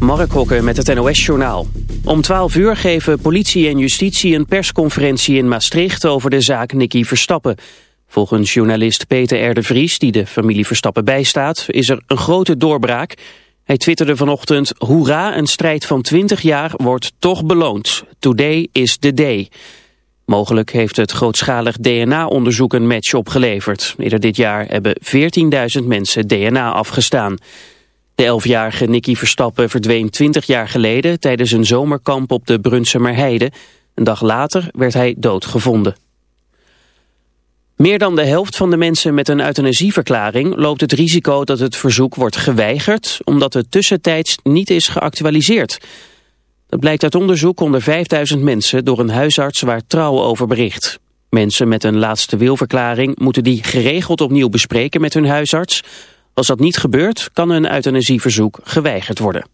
Mark Hokker met het NOS-journaal. Om 12 uur geven politie en justitie een persconferentie in Maastricht over de zaak Nicky Verstappen. Volgens journalist Peter R. de Vries, die de familie Verstappen bijstaat, is er een grote doorbraak. Hij twitterde vanochtend, hoera, een strijd van 20 jaar wordt toch beloond. Today is the day. Mogelijk heeft het grootschalig DNA-onderzoek een match opgeleverd. Eerder dit jaar hebben 14.000 mensen DNA afgestaan. De elfjarige Nicky Verstappen verdween 20 jaar geleden tijdens een zomerkamp op de Brunsumer Heide. Een dag later werd hij doodgevonden. Meer dan de helft van de mensen met een euthanasieverklaring loopt het risico dat het verzoek wordt geweigerd omdat het tussentijds niet is geactualiseerd. Dat blijkt uit onderzoek onder 5000 mensen door een huisarts waar trouw over bericht. Mensen met een laatste wilverklaring moeten die geregeld opnieuw bespreken met hun huisarts. Als dat niet gebeurt, kan een euthanasieverzoek geweigerd worden.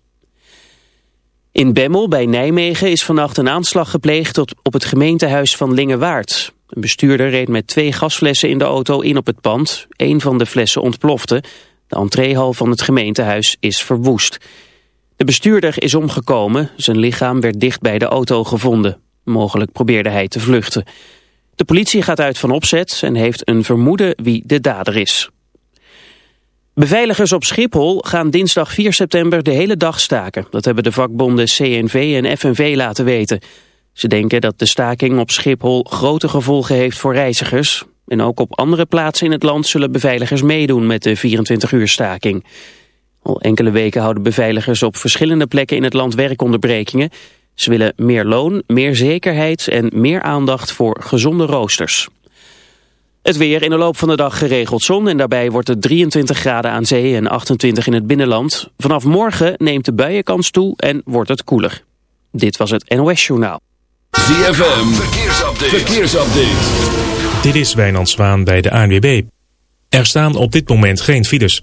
In Bemmel bij Nijmegen is vannacht een aanslag gepleegd op het gemeentehuis van Lingewaard. Een bestuurder reed met twee gasflessen in de auto in op het pand. Een van de flessen ontplofte. De entreehal van het gemeentehuis is verwoest. De bestuurder is omgekomen. Zijn lichaam werd dicht bij de auto gevonden. Mogelijk probeerde hij te vluchten. De politie gaat uit van opzet en heeft een vermoeden wie de dader is. Beveiligers op Schiphol gaan dinsdag 4 september de hele dag staken. Dat hebben de vakbonden CNV en FNV laten weten. Ze denken dat de staking op Schiphol grote gevolgen heeft voor reizigers. En ook op andere plaatsen in het land zullen beveiligers meedoen met de 24-uur staking. Al enkele weken houden beveiligers op verschillende plekken in het land werkonderbrekingen. Ze willen meer loon, meer zekerheid en meer aandacht voor gezonde roosters. Het weer in de loop van de dag geregeld zon en daarbij wordt het 23 graden aan zee en 28 in het binnenland. Vanaf morgen neemt de buienkans toe en wordt het koeler. Dit was het NOS Journaal. ZFM, verkeersupdate. verkeersupdate. Dit is Wijnand Zwaan bij de ANWB. Er staan op dit moment geen files.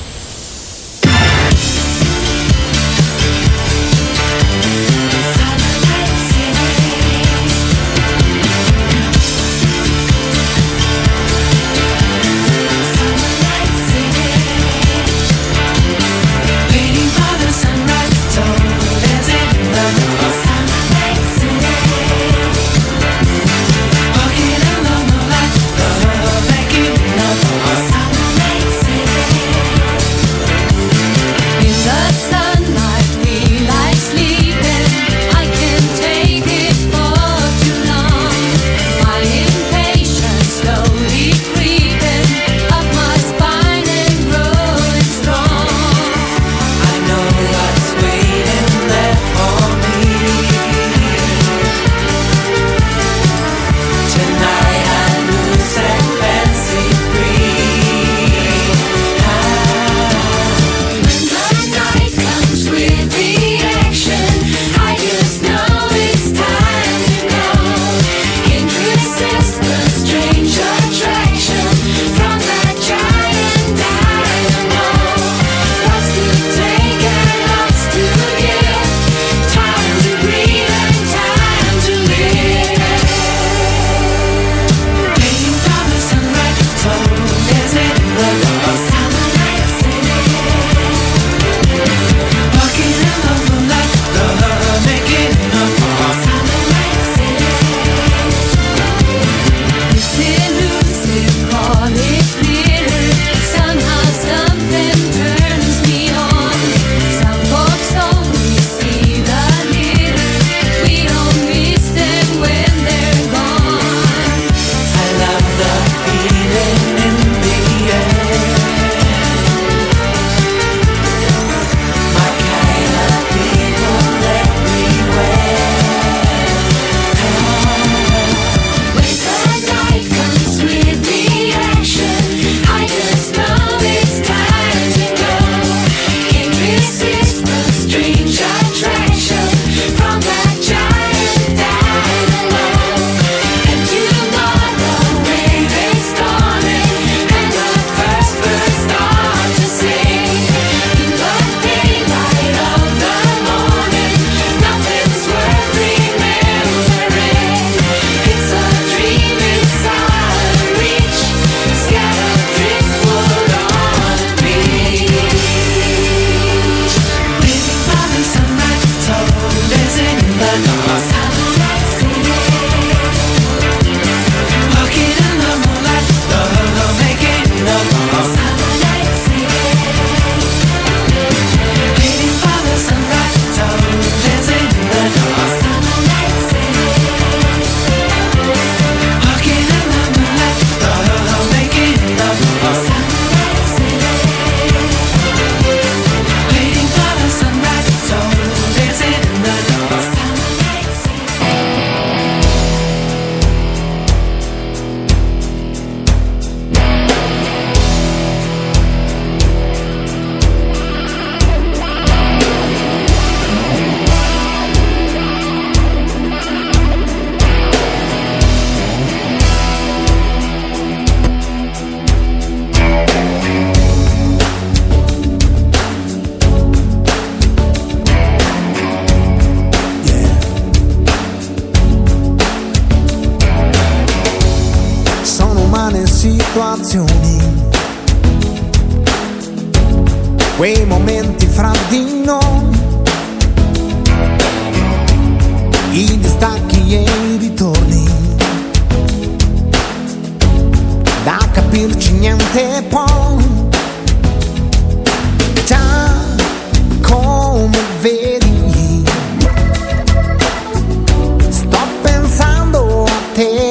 I distacchi e ritorni, da capirci niente poi, già come vedi, sto pensando a te.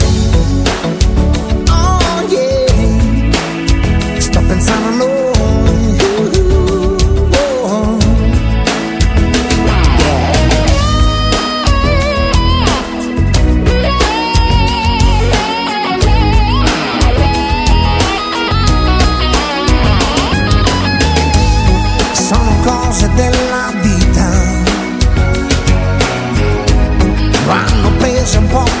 some pop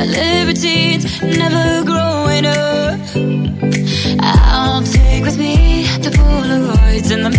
the libertines, never growing up. I'll take with me the Polaroids and the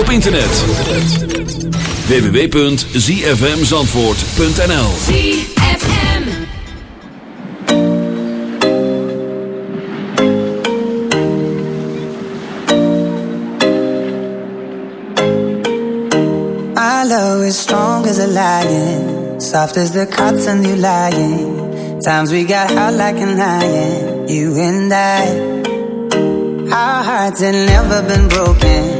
Op internet. www.zfmzandvoort.nl ZFM. Our love is strong as a lion, soft as the cotton you lying. Times we got hot like an iron, you and I. Our hearts had never been broken.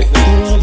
with it.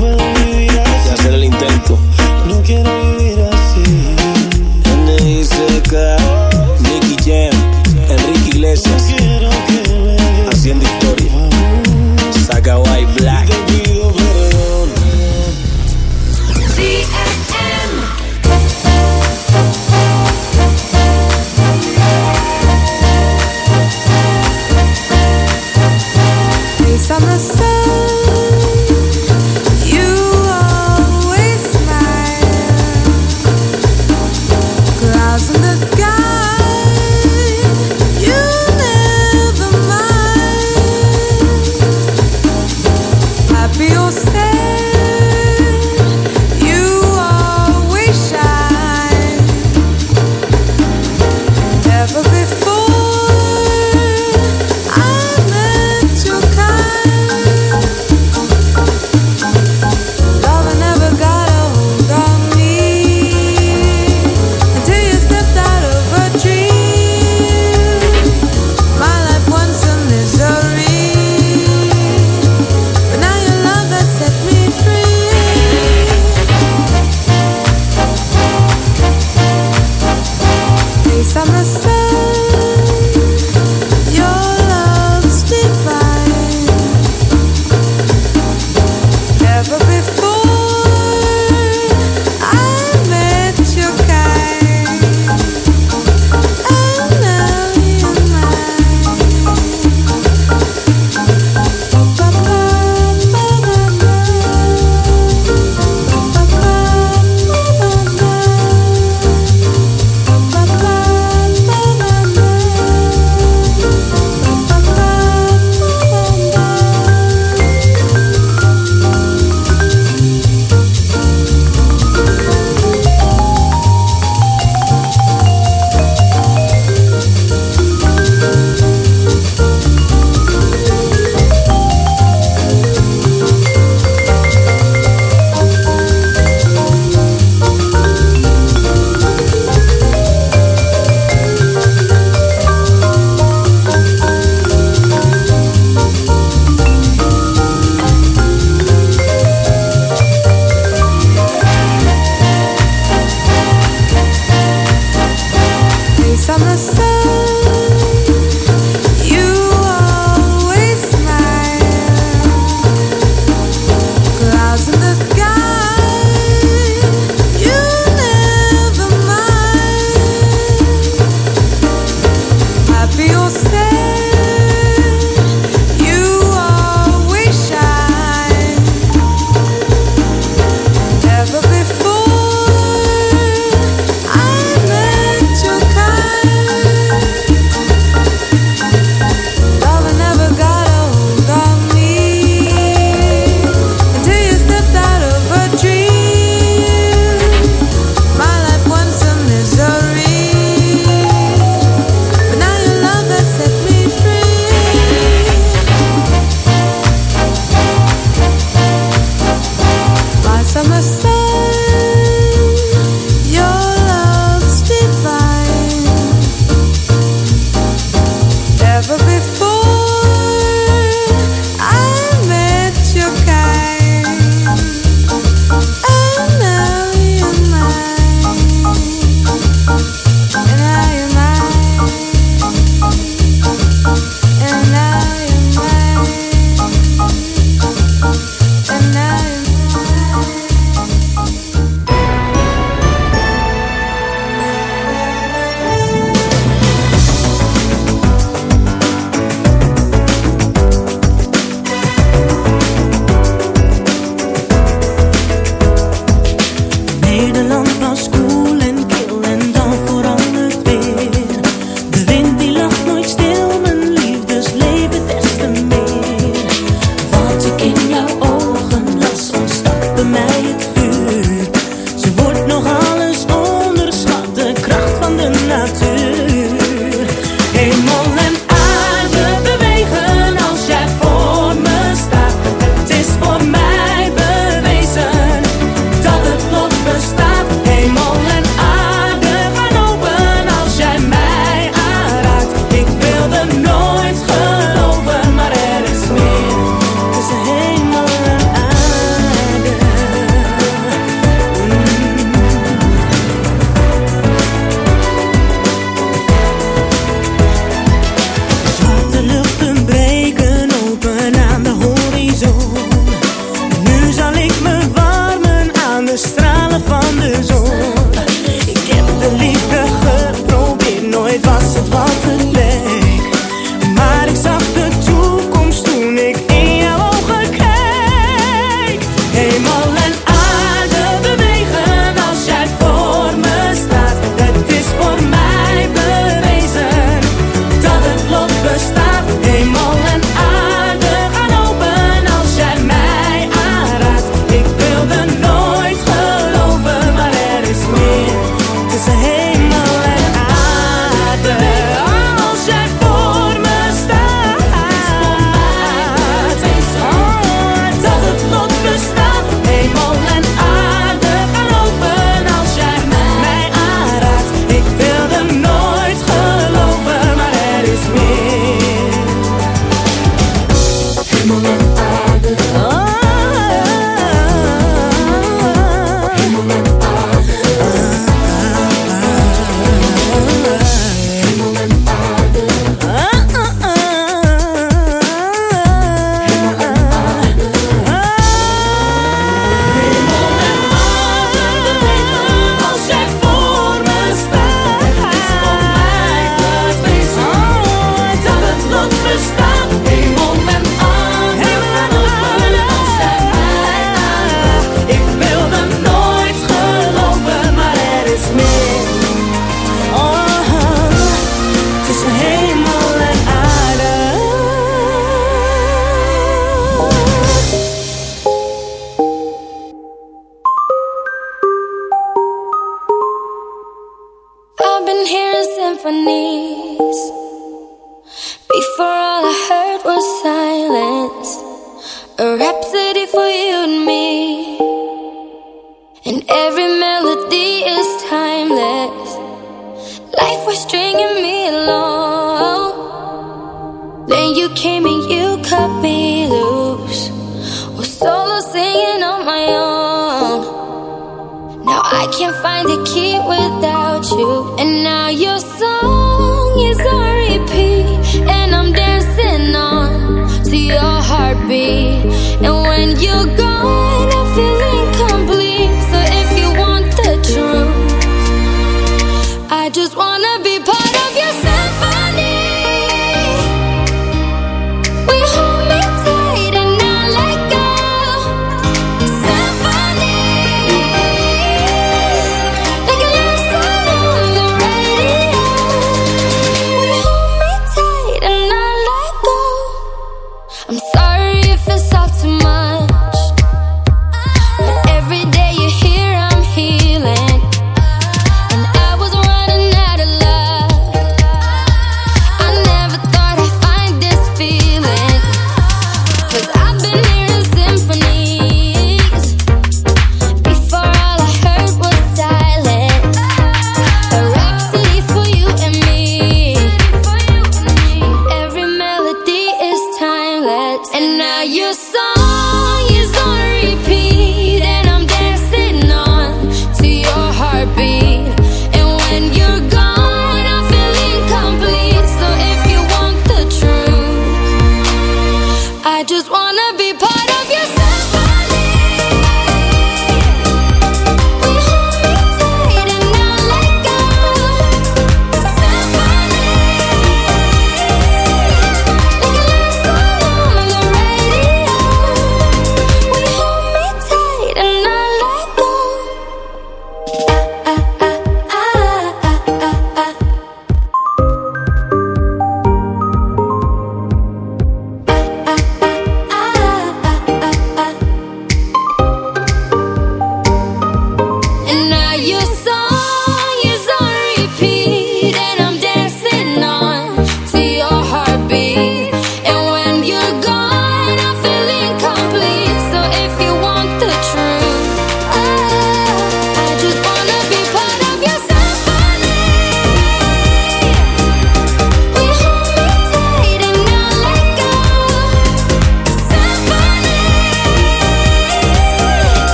I can't find a key without you. And now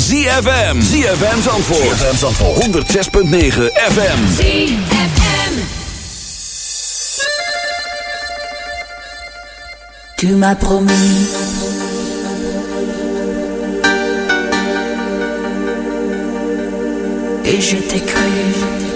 ZFM. ZFM Zandvoort. ZFM Zandvoort. 106.9 FM. ZFM. Tu m'as promis. Et je t'ai cru.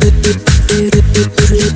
do do do do do do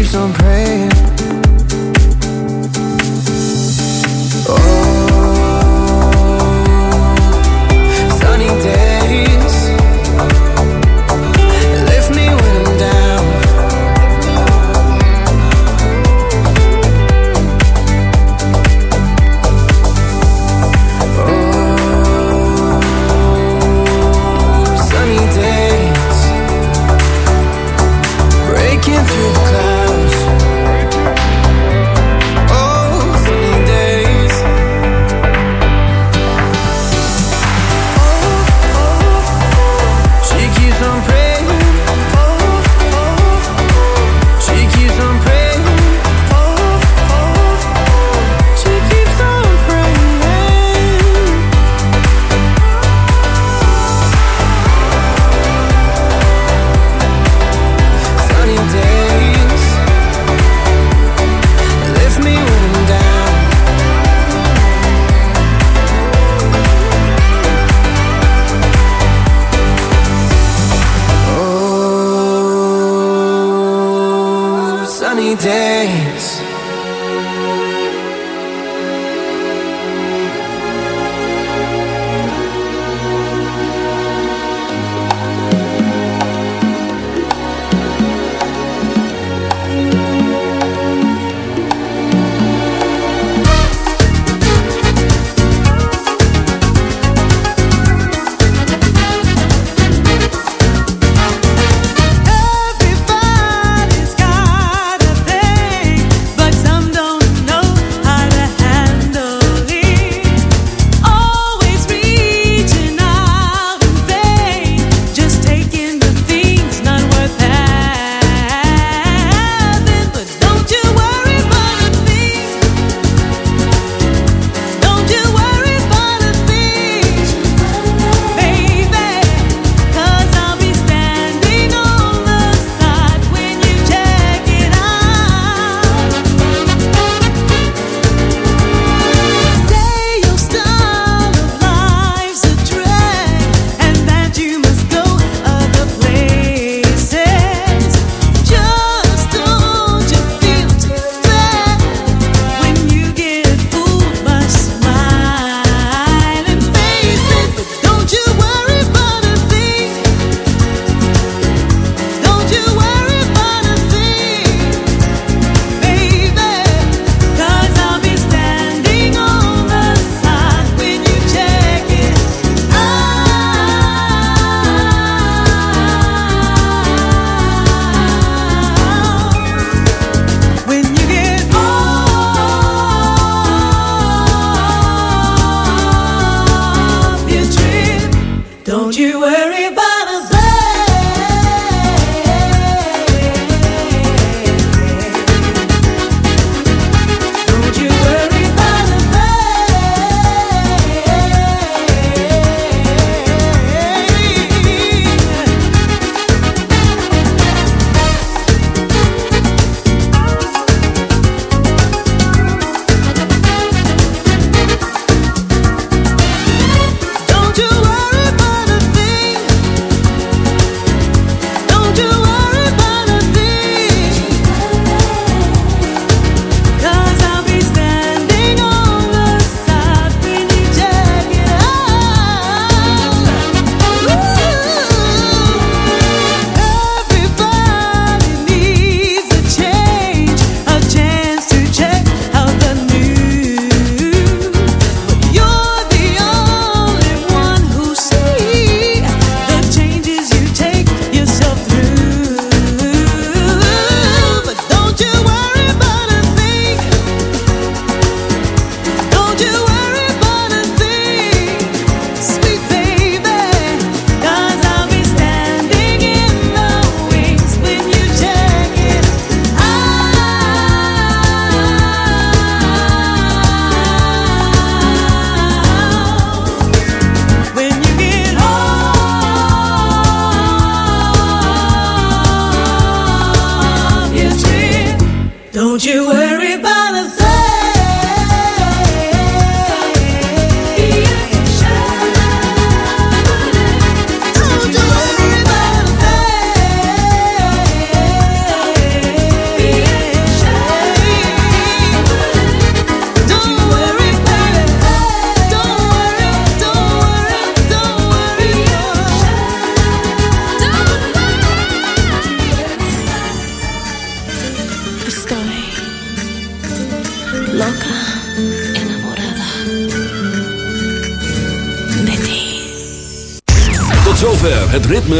keeps on praying.